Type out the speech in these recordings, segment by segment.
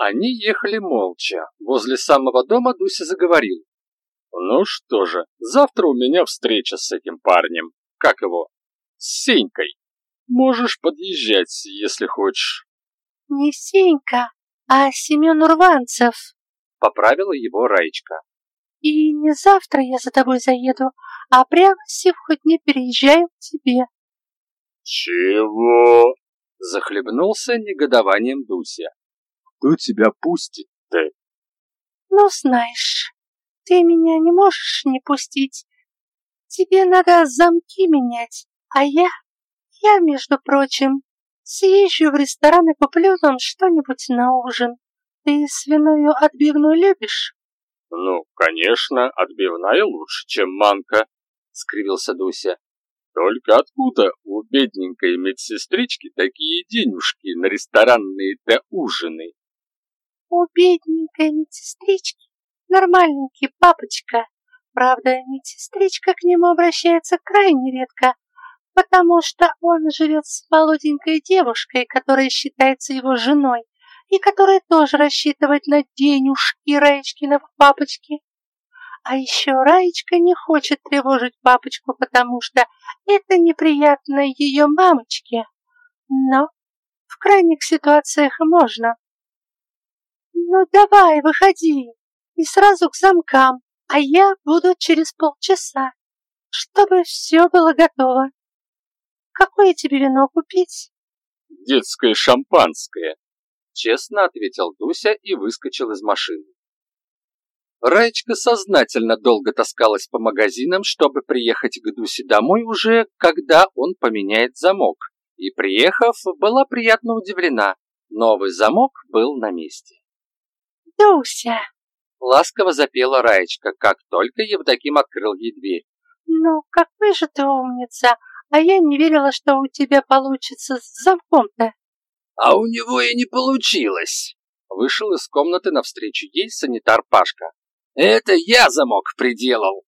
Они ехали молча. Возле самого дома Дуся заговорил. «Ну что же, завтра у меня встреча с этим парнем. Как его? С Сенькой. Можешь подъезжать, если хочешь». «Не Сенька, а Семен Урванцев», — поправила его Раечка. «И не завтра я за тобой заеду, а прямо сегодня переезжаю к тебе». «Чего?» — захлебнулся негодованием Дуся. «Кто тебя пустит-то?» «Ну, знаешь, ты меня не можешь не пустить. Тебе надо замки менять, а я, я, между прочим, съезжу в ресторан и куплю нам что-нибудь на ужин. Ты свиную отбивную любишь?» «Ну, конечно, отбивная лучше, чем манка», — скривился Дуся. «Только откуда у бедненькой медсестрички такие денежки на ресторанные-то ужины?» «У бедненькой медсестрички нормальненький папочка. Правда, медсестричка к нему обращается крайне редко, потому что он живет с молоденькой девушкой, которая считается его женой, и которая тоже рассчитывает на денежки Раечкиного папочки. А еще Раечка не хочет тревожить папочку, потому что это неприятно ее мамочке. Но в крайних ситуациях можно. Ну давай, выходи, и сразу к замкам, а я буду через полчаса, чтобы все было готово. Какое тебе вино купить? Детское шампанское, честно ответил Дуся и выскочил из машины. Раечка сознательно долго таскалась по магазинам, чтобы приехать к Дусе домой уже, когда он поменяет замок. И, приехав, была приятно удивлена. Новый замок был на месте. «Дуся!» — ласково запела Раечка, как только Евдоким открыл ей дверь. «Ну, какой же ты умница! А я не верила, что у тебя получится с замком-то!» «А у него и не получилось!» Вышел из комнаты навстречу ей санитар Пашка. «Это я замок приделал!»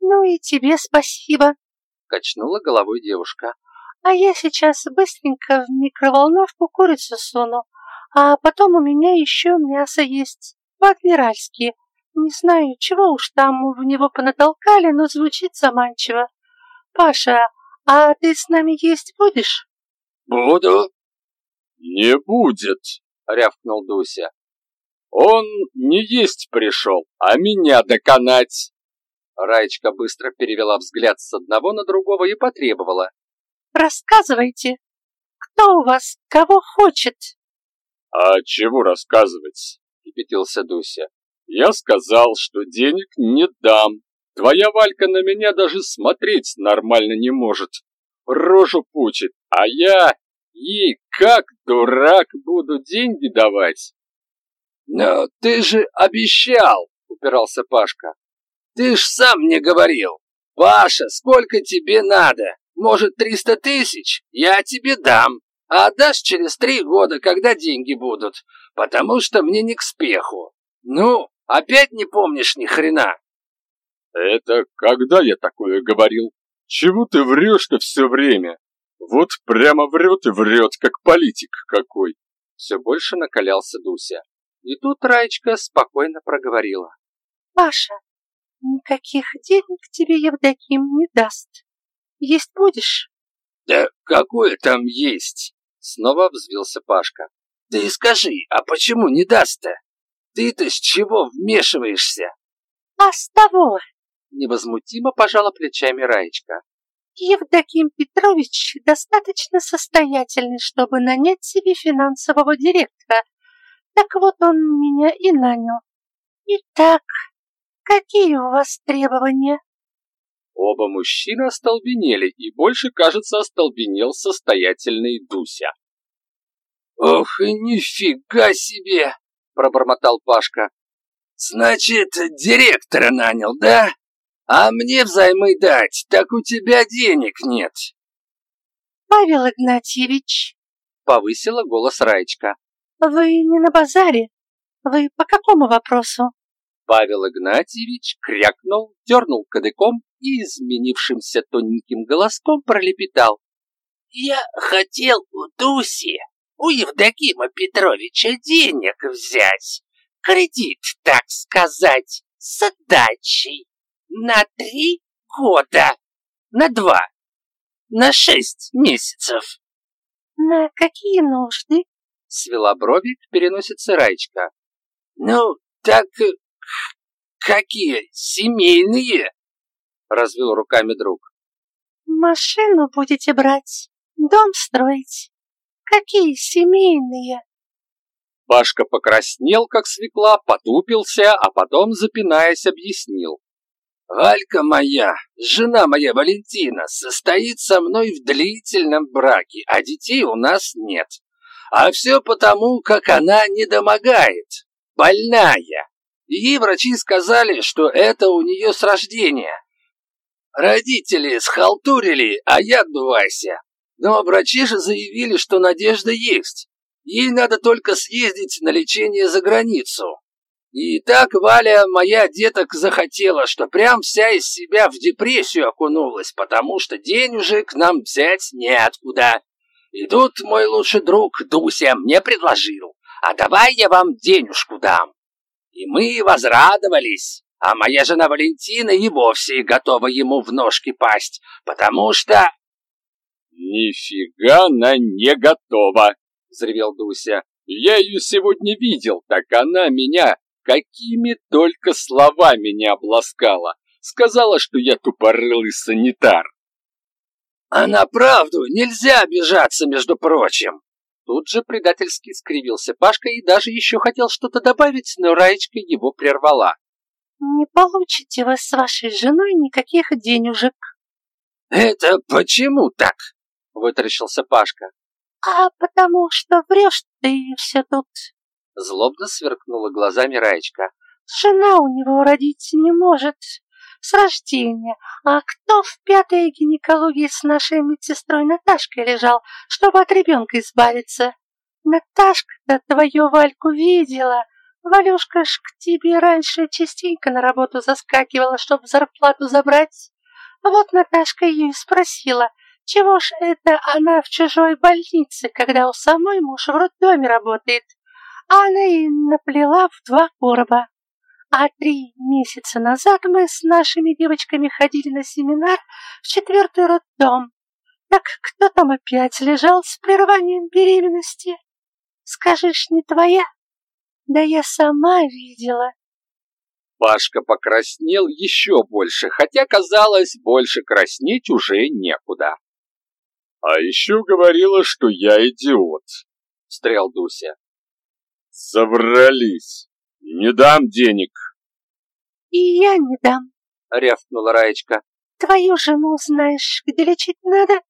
«Ну и тебе спасибо!» Качнула головой девушка. «А я сейчас быстренько в микроволновку курицу суну, а потом у меня еще мясо есть, по-адмиральски. Не знаю, чего уж там в него понатолкали, но звучит заманчиво. Паша, а ты с нами есть будешь?» «Буду», «Не будет!» — рявкнул Дуся. «Он не есть пришел, а меня доконать!» Раечка быстро перевела взгляд с одного на другого и потребовала. «Рассказывайте, кто у вас кого хочет?» «А чего рассказывать?» — кипятился Дуся. «Я сказал, что денег не дам. Твоя Валька на меня даже смотреть нормально не может. Рожу пучит, а я и как, дурак, буду деньги давать? Но ты же обещал, упирался Пашка. Ты ж сам мне говорил. Паша, сколько тебе надо? Может, триста тысяч? Я тебе дам. А отдашь через три года, когда деньги будут. Потому что мне не к спеху. Ну, опять не помнишь ни хрена. Это когда я такое говорил? Чего ты врешь-то все время? Вот прямо врет и врет, как политик какой. Все больше накалялся Дуся. И тут Раечка спокойно проговорила. Паша, никаких денег тебе Евдоким не даст. Есть будешь? Да какое там есть? Снова взвился Пашка. Ты скажи, а почему не даст-то? Ты-то с чего вмешиваешься? А с того. Невозмутимо пожала плечами Раечка. Евдоким Петрович достаточно состоятельный, чтобы нанять себе финансового директора. Так вот он меня и нанял. Итак, какие у вас требования? Оба мужчины остолбенели, и больше, кажется, остолбенел состоятельный Дуся. «Ох, нифига себе!» — пробормотал Пашка. «Значит, директора нанял, да?» А мне взаймы дать, так у тебя денег нет. Павел Игнатьевич, повысила голос Раечка. Вы не на базаре? Вы по какому вопросу? Павел Игнатьевич крякнул, дернул кадыком и изменившимся тоненьким голоском пролепетал. «Я хотел у Дуси у Евдокима Петровича денег взять. Кредит, так сказать, с отдачей. На три года. На два. На шесть месяцев. На какие нужды? Свела брови к переносице Раечка. Ну, так какие? Семейные? Развел руками друг. Машину будете брать, дом строить. Какие семейные? Пашка покраснел, как свекла, потупился, а потом, запинаясь, объяснил. Валька моя, жена моя Валентина, состоит со мной в длительном браке, а детей у нас нет. А все потому, как она не домогает, больная. Ей врачи сказали, что это у нее с рождения. Родители схалтурили, а я отдувайся. Но врачи же заявили, что надежда есть. Ей надо только съездить на лечение за границу. И так Валя, моя деток, захотела, что прям вся из себя в депрессию окунулась, потому что денежек нам взять неоткуда. И тут мой лучший друг Дуся мне предложил, а давай я вам денежку дам. И мы возрадовались, а моя жена Валентина и вовсе готова ему в ножки пасть, потому что... «Нифига она не готова!» — взревел Дуся. «Я ее сегодня видел, так она меня какими только словами не обласкала. Сказала, что я тупорылый санитар. А на правду нельзя обижаться, между прочим. Тут же предательски скривился Пашка и даже еще хотел что-то добавить, но Раечка его прервала. Не получите вы с вашей женой никаких денежек. Это почему так? Вытаращился Пашка. А потому что врешь ты все тут. Злобно сверкнула глазами Раечка. Жена у него родить не может с рождения. А кто в пятой гинекологии с нашей медсестрой Наташкой лежал, чтобы от ребенка избавиться? Наташка-то твою Вальку видела. Валюшка ж к тебе раньше частенько на работу заскакивала, чтобы зарплату забрать. Вот Наташка ее и спросила, чего ж это она в чужой больнице, когда у самой муж в роддоме работает а она и наплела в два короба. А три месяца назад мы с нашими девочками ходили на семинар в четвертый роддом. Так кто там опять лежал с прерыванием беременности? Скажешь, не твоя? Да я сама видела. Пашка покраснел еще больше, хотя, казалось, больше краснеть уже некуда. «А еще говорила, что я идиот», — встрял Дуся. Собрались. Не дам денег. И я не дам, рявкнула Раечка. Твою жену знаешь, где лечить надо?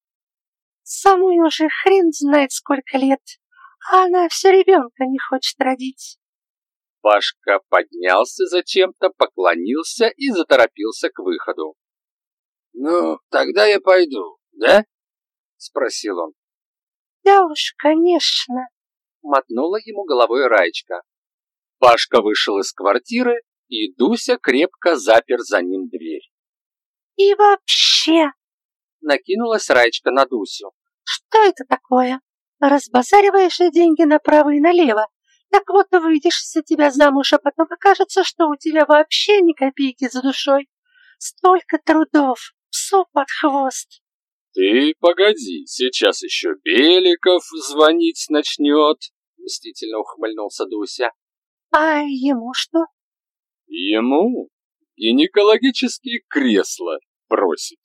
Самой уже хрен знает сколько лет, а она все ребенка не хочет родить. Пашка поднялся зачем-то, поклонился и заторопился к выходу. «Ну, тогда я пойду, да?» — спросил он. «Да уж, конечно», мотнула ему головой Раечка. Пашка вышел из квартиры, и Дуся крепко запер за ним дверь. «И вообще...» — накинулась Раечка на Дусю. «Что это такое? Разбазариваешь деньги направо и налево. Так вот выйдешь за тебя замуж, а потом окажется, что у тебя вообще ни копейки за душой. Столько трудов, псу под хвост. «Ты погоди, сейчас еще Беликов звонить начнет», — мстительно ухмыльнулся Дуся. «А ему что?» «Ему гинекологические кресла просит».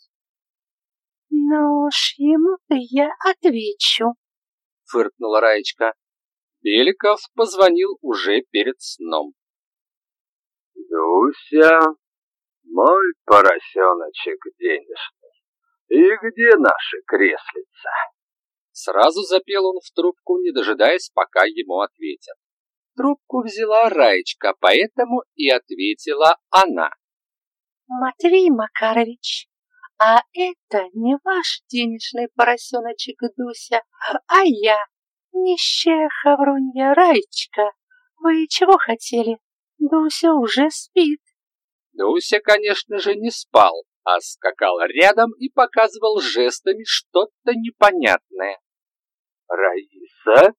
«Ну уж ему-то я отвечу», — фыркнула Раечка. Беликов позвонил уже перед сном. «Дуся, мой поросеночек денежный, «И где наши креслица?» Сразу запел он в трубку, не дожидаясь, пока ему ответят. Трубку взяла Раечка, поэтому и ответила она. «Матвей Макарович, а это не ваш денежный поросеночек Дуся, а я, нищая хаврунья Раечка. Вы чего хотели? Дуся уже спит». Дуся, конечно же, не спал, а скакал рядом и показывал жестами что-то непонятное. «Раиса?»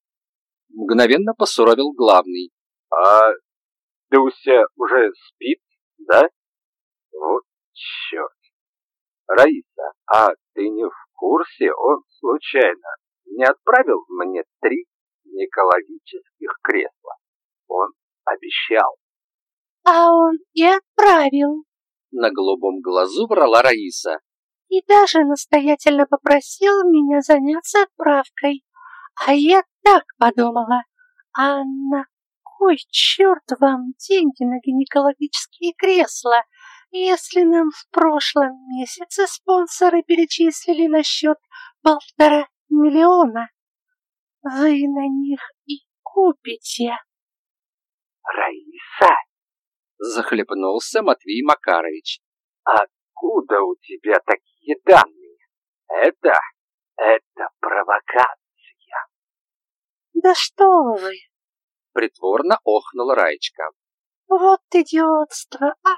Мгновенно посуровил главный. А Дуся уже спит, да? Вот черт. Раиса, а ты не в курсе, он случайно не отправил мне три гинекологических кресла? Он обещал. А он и отправил. На голубом глазу врала Раиса. И даже настоятельно попросил меня заняться отправкой. А я так подумала, а на кой черт вам деньги на гинекологические кресла, если нам в прошлом месяце спонсоры перечислили на счет полтора миллиона? Вы на них и купите. Раиса, захлебнулся Матвей Макарович. Откуда у тебя такие данные? Это, это провокация. Да что вы! Притворно охнула Раечка. Вот идиотство, а!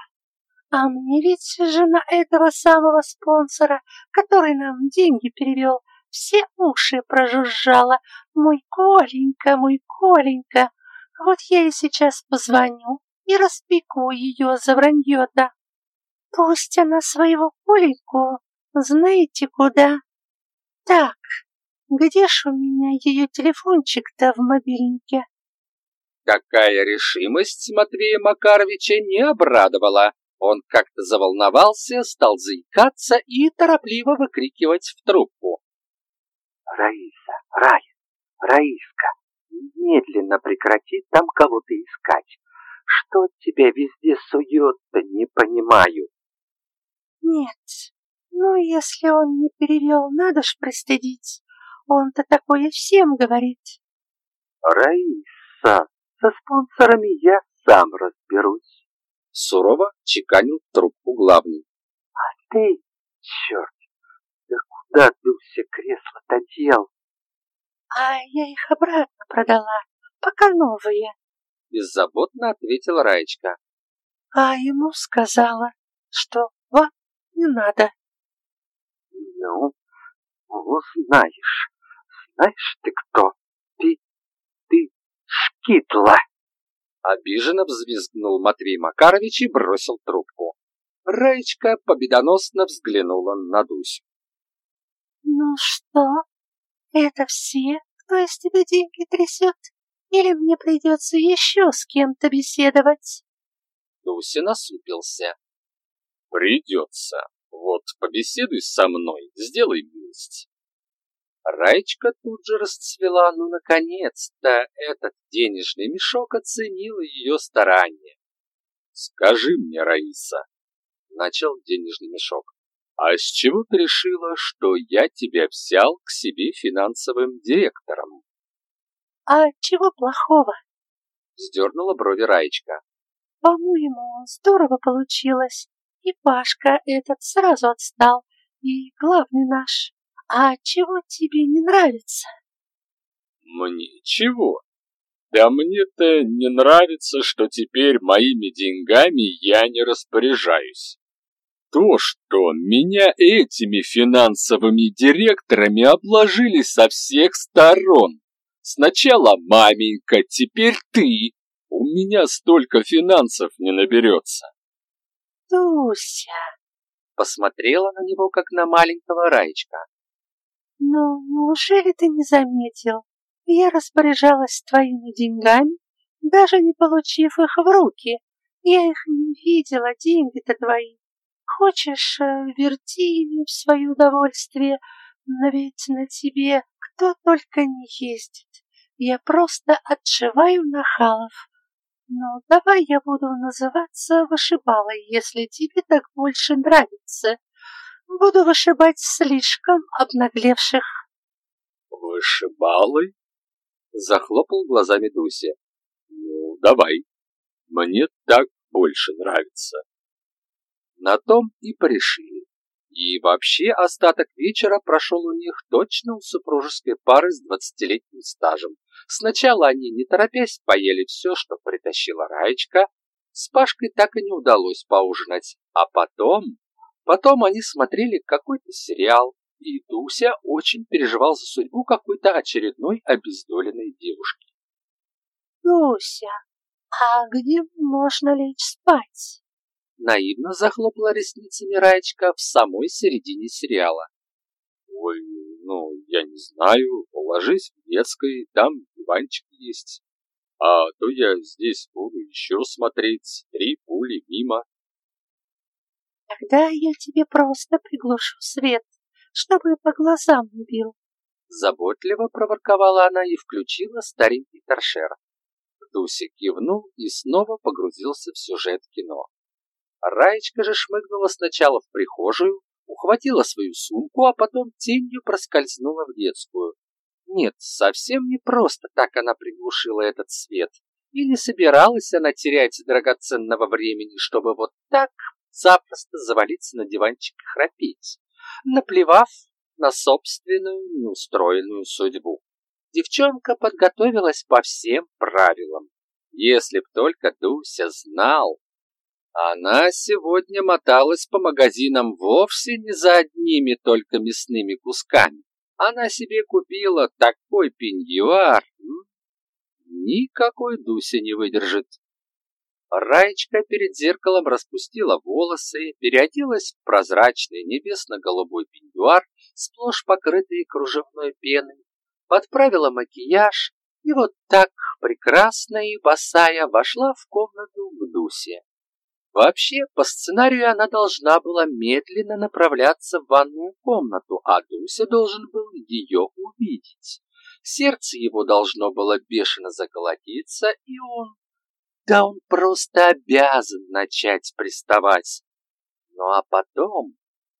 А мне ведь жена этого самого спонсора, который нам деньги перевел, все уши прожужжала. Мой Коленька, мой Коленька. Вот я и сейчас позвоню и распеку ее за вранье-то. Пусть она своего Коленьку знаете куда. Так, где ж у меня ее телефончик-то в мобильнике? Какая решимость Матвея Макаровича не обрадовала. Он как-то заволновался, стал заикаться и торопливо выкрикивать в трубку. Раиса, Рая, Раиска, немедленно прекрати там кого-то искать. Что тебя везде сует-то, не понимаю. Нет, ну если он не перевел, надо ж пристыдить. Он-то такое всем говорит. Раиса, со спонсорами я сам разберусь. Сурово чеканил трубку главный. А ты, черт, да куда Дуся кресло-то дел? А я их обратно продала, пока новые. Беззаботно ответила Раечка. А ему сказала, что вот не надо. Ну, ну, знаешь, ты кто? Ты, ты шкитла. Обиженно взвизгнул Матвей Макарович и бросил трубку. Раечка победоносно взглянула на Дусю. Ну что, это все, кто из тебя деньги трясет? Или мне придется еще с кем-то беседовать? Дуся насупился. Придется. Вот побеседуй со мной, сделай милость. Раечка тут же расцвела, ну, наконец-то этот денежный мешок оценил ее старания. «Скажи мне, Раиса», — начал денежный мешок, «а с чего ты решила, что я тебя взял к себе финансовым директором?» «А чего плохого?» — сдернула брови Раечка. «По-моему, здорово получилось. И Пашка этот сразу отстал, и главный наш. А чего тебе не нравится? Мне чего? Да мне-то не нравится, что теперь моими деньгами я не распоряжаюсь. То, что меня этими финансовыми директорами обложили со всех сторон. Сначала маменька, теперь ты. У меня столько финансов не наберется. Дуся, посмотрела на него, как на маленького Раечка. Ну, неужели ты не заметил? Я распоряжалась твоими деньгами, даже не получив их в руки. Я их не видела, деньги-то твои. Хочешь, э, верти ими в свое удовольствие, но ведь на тебе кто только не ездит. Я просто отшиваю нахалов. Ну, давай я буду называться вышибалой, если тебе так больше нравится. Буду вышибать слишком обнаглевших. Вышибалой? Захлопал глазами Дуся. Ну, давай. Мне так больше нравится. На том и порешили. И вообще остаток вечера прошел у них точно у супружеской пары с двадцатилетним стажем. Сначала они, не торопясь, поели все, что притащила Раечка. С Пашкой так и не удалось поужинать. А потом... Потом они смотрели какой-то сериал, и Дуся очень переживал за судьбу какой-то очередной обездоленной девушки. Дуся, а где можно лечь спать? Наивно захлопала ресницами Раечка в самой середине сериала. Ой, ну, я не знаю, ложись в детской, там диванчик есть. А то я здесь буду еще смотреть, три пули мимо. Тогда я тебе просто приглушу свет, чтобы по глазам не бил. Заботливо проворковала она и включила старенький торшер. Дуся кивнул и снова погрузился в сюжет кино. Раечка же шмыгнула сначала в прихожую, ухватила свою сумку, а потом тенью проскользнула в детскую. Нет, совсем не просто так она приглушила этот свет. И не собиралась она терять драгоценного времени, чтобы вот так запросто завалиться на диванчик и храпеть, наплевав на собственную неустроенную судьбу. Девчонка подготовилась по всем правилам. Если б только Дуся знал, она сегодня моталась по магазинам вовсе не за одними только мясными кусками. Она себе купила такой пеньюар, никакой Дуся не выдержит. Раечка перед зеркалом распустила волосы, переоделась в прозрачный небесно-голубой пеньюар, сплошь покрытый кружевной пеной, подправила макияж и вот так, прекрасная и босая, вошла в комнату к Дусе. Вообще, по сценарию она должна была медленно направляться в ванную комнату, а Дуся должен был ее увидеть. Сердце его должно было бешено заколотиться, и он... Да он просто обязан начать приставать. Ну а потом...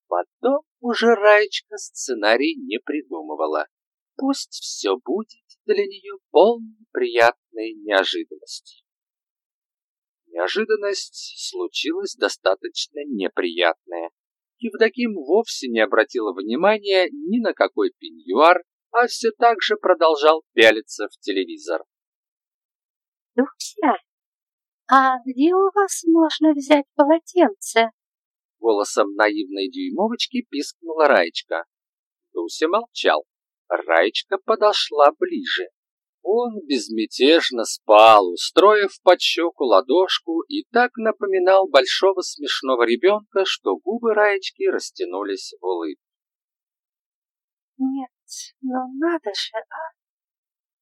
Потом уже Раечка сценарий не придумывала. Пусть все будет для нее полной приятной неожиданностью. Неожиданность случилась достаточно неприятная. Евдоким вовсе не обратила внимания ни на какой пеньюар, а все так же продолжал пялиться в телевизор. «Дуся, а где у вас можно взять полотенце?» Голосом наивной дюймовочки пискнула Раечка. Дуся молчал. Раечка подошла ближе. Он безмятежно спал, устроив под щеку ладошку и так напоминал большого смешного ребенка, что губы Раечки растянулись в улыбке. Нет, но надо же, а?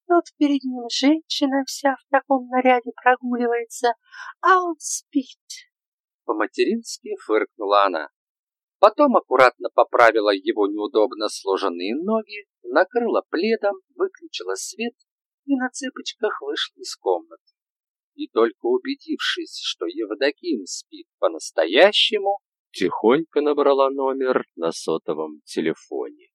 Тут перед ним женщина вся в таком наряде прогуливается, а он спит. По-матерински фыркнула она. Потом аккуратно поправила его неудобно сложенные ноги, накрыла пледом, выключила свет и на цыпочках вышла из комнаты. И только убедившись, что Евдоким спит по-настоящему, тихонько набрала номер на сотовом телефоне.